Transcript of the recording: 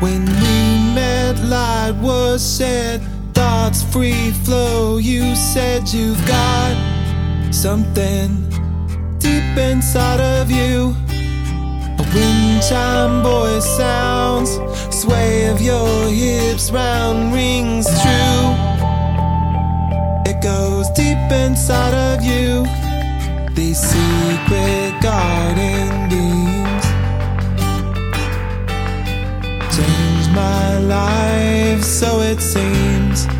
When we met, light was shed, thoughts free flow. You said you've got something deep inside of you. A wind chime boy sounds, sway of your hips round rings true. It goes deep inside of you, the secret garden. so it seems.